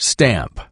Stamp.